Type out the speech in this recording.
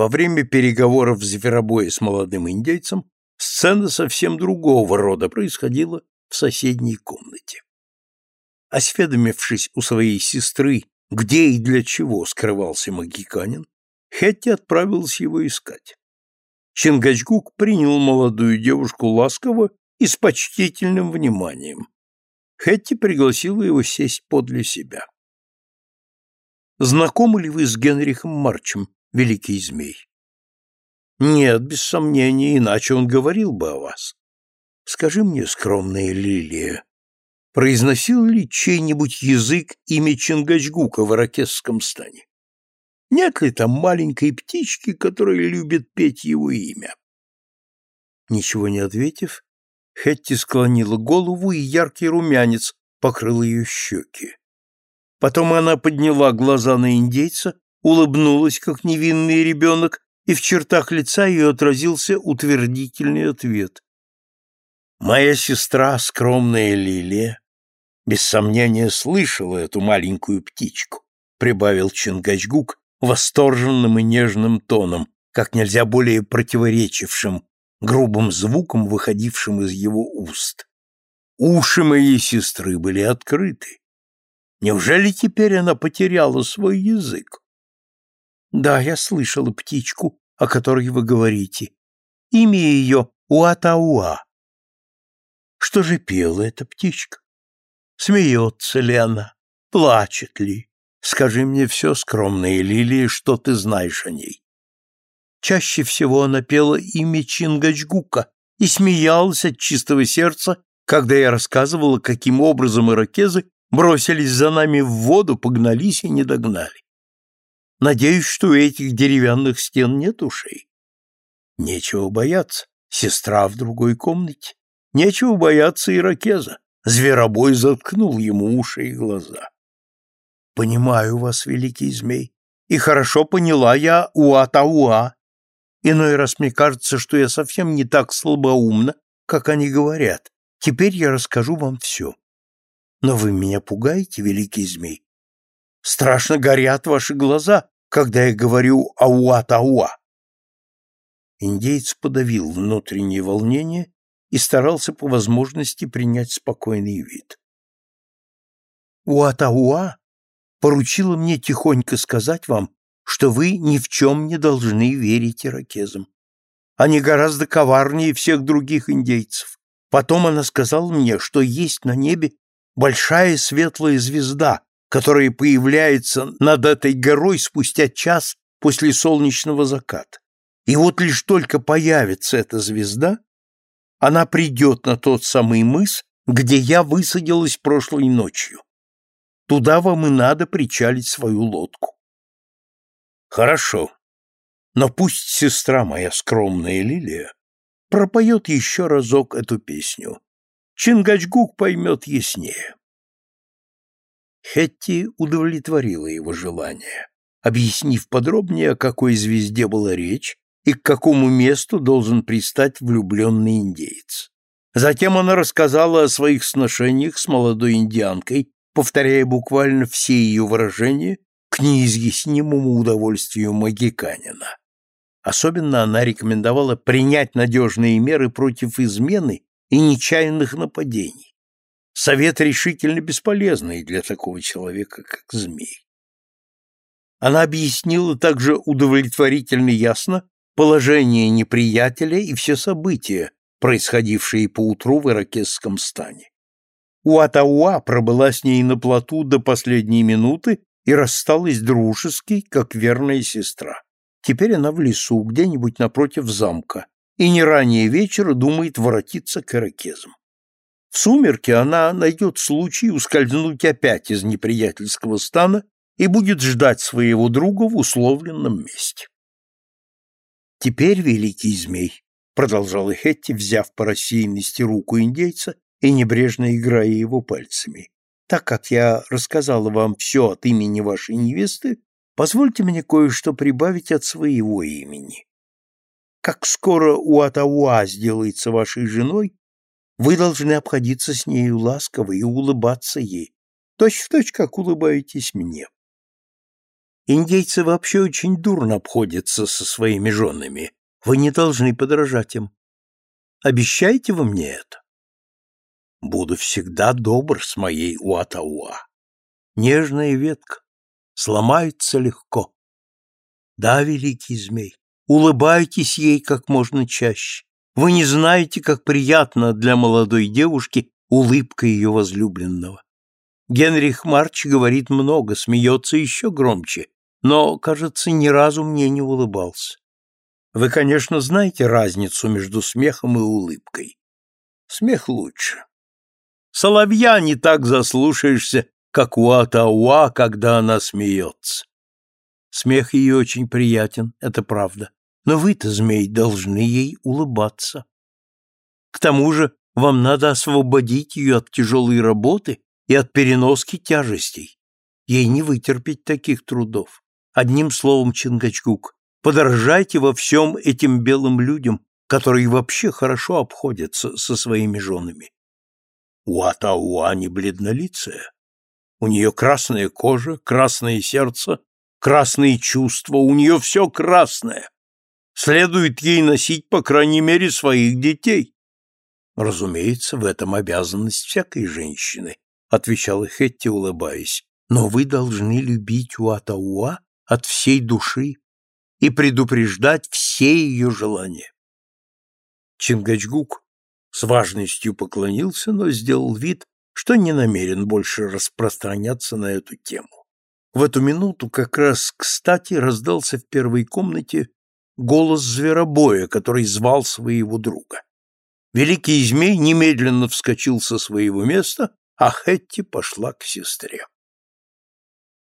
Во время переговоров зверобоя с молодым индейцем сцена совсем другого рода происходила в соседней комнате. Осведомившись у своей сестры, где и для чего скрывался магиканин, Хетти отправился его искать. Чингачгук принял молодую девушку ласково и с почтительным вниманием. Хетти пригласила его сесть подле себя. «Знакомы ли вы с Генрихом Марчем, великий змей?» «Нет, без сомнения, иначе он говорил бы о вас. Скажи мне, скромная лилия, произносил ли чей-нибудь язык имя Чингачгука в иракесском стане? Нет ли там маленькой птички, которая любит петь его имя? Ничего не ответив, Хетти склонила голову, и яркий румянец покрыл ее щеки. Потом она подняла глаза на индейца, улыбнулась, как невинный ребенок, и в чертах лица ее отразился утвердительный ответ. Моя сестра, скромная Лилия, без сомнения слышала эту маленькую птичку, прибавил Чингачгук восторженным и нежным тоном, как нельзя более противоречившим грубым звуком, выходившим из его уст. Уши моей сестры были открыты. Неужели теперь она потеряла свой язык? Да, я слышала птичку, о которой вы говорите. Имя ее Уатауа. Что же пела эта птичка? Смеется ли она? Плачет ли? Скажи мне все, скромная Лилия, что ты знаешь о ней. Чаще всего она пела имя Чингачгука и смеялась от чистого сердца, когда я рассказывала, каким образом иракезы бросились за нами в воду, погнались и не догнали. Надеюсь, что у этих деревянных стен нет ушей. Нечего бояться, сестра в другой комнате. Нечего бояться иракеза. Зверобой заткнул ему уши и глаза. Понимаю вас, великий змей, и хорошо поняла я Уатауа. Иной раз мне кажется, что я совсем не так слабоумна, как они говорят. Теперь я расскажу вам все. Но вы меня пугаете, великий змей. Страшно горят ваши глаза, когда я говорю «ауа-тауа». Индеец подавил внутреннее волнение и старался по возможности принять спокойный вид. Уатауа поручила мне тихонько сказать вам, что вы ни в чем не должны верить иракезам. Они гораздо коварнее всех других индейцев. Потом она сказала мне, что есть на небе большая светлая звезда, которая появляется над этой горой спустя час после солнечного заката. И вот лишь только появится эта звезда, она придет на тот самый мыс, где я высадилась прошлой ночью. Туда вам и надо причалить свою лодку. Хорошо. Но пусть сестра моя скромная Лилия пропоет еще разок эту песню. Чингачгук поймет яснее. Хетти удовлетворила его желание, объяснив подробнее, о какой звезде была речь и к какому месту должен пристать влюбленный индеец. Затем она рассказала о своих сношениях с молодой индианкой, повторяя буквально все ее выражения к неизъяснимому удовольствию магиканина. Особенно она рекомендовала принять надежные меры против измены и нечаянных нападений. Совет решительно бесполезный для такого человека, как змей. Она объяснила также удовлетворительно ясно, положение неприятеля и все события, происходившие поутру в иракесском стане. Уатауа пробыла с ней на плоту до последней минуты и рассталась дружески, как верная сестра. Теперь она в лесу, где-нибудь напротив замка, и не ранее вечера думает воротиться к иракезам. В сумерки она найдет случай ускользнуть опять из неприятельского стана и будет ждать своего друга в условленном месте. Теперь, великий змей, продолжала Хетти, взяв по рассеянности руку индейца и небрежно играя его пальцами, так как я рассказала вам все от имени вашей невесты, позвольте мне кое-что прибавить от своего имени. Как скоро Уатауа сделается вашей женой, вы должны обходиться с нею ласково и улыбаться ей, точь в точь, как улыбаетесь мне. Индейцы вообще очень дурно обходятся со своими женами. Вы не должны подражать им. Обещаете вы мне это? Буду всегда добр с моей Уатауа. Нежная ветка, сломается легко. Да, великий змей, улыбайтесь ей как можно чаще. Вы не знаете, как приятно для молодой девушки улыбка ее возлюбленного. Генрих Марч говорит много, смеется еще громче, но, кажется, ни разу мне не улыбался. Вы, конечно, знаете разницу между смехом и улыбкой. Смех лучше. Соловья не так заслушаешься, как Уатауа, когда она смеется. Смех ее очень приятен, это правда. Но вы-то, змей, должны ей улыбаться. К тому же вам надо освободить ее от тяжелой работы и от переноски тяжестей. Ей не вытерпеть таких трудов. Одним словом, Чингачгук, подражайте во всем этим белым людям, которые вообще хорошо обходятся со своими женами. Уатауа не бледнолицая. У нее красная кожа, красное сердце, красные чувства, у нее все красное. Следует ей носить, по крайней мере, своих детей. Разумеется, в этом обязанность всякой женщины, отвечала Хетти, улыбаясь. Но вы должны любить Уатауа от всей души и предупреждать все ее желания. Чингачгук с важностью поклонился, но сделал вид, что не намерен больше распространяться на эту тему. В эту минуту как раз кстати раздался в первой комнате голос зверобоя, который звал своего друга. Великий змей немедленно вскочил со своего места, а Хетти пошла к сестре.